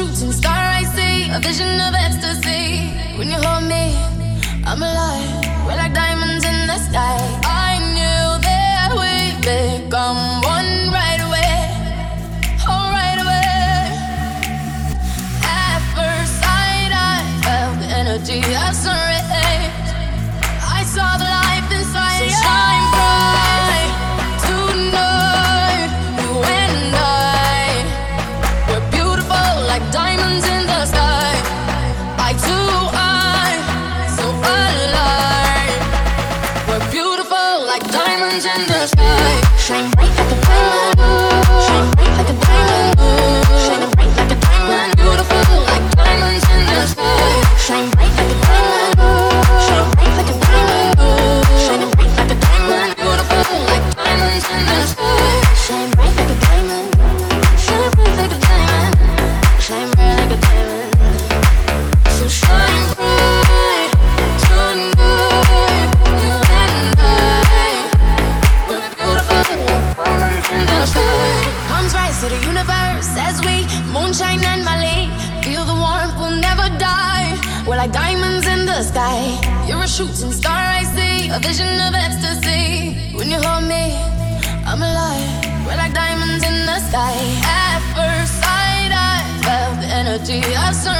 shooting star I see, a vision of ecstasy. When you hold me, I'm alive. We're like diamonds in the sky. I knew that we'd become one right away. Oh, right away. At first sight, I felt the energy moonshine and molly. Feel the warmth, we'll never die. We're like diamonds in the sky. You're a shooting star I see, a vision of ecstasy. When you hold me, I'm alive. We're like diamonds in the sky. At first sight, I felt the energy of sun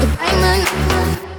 the diamond.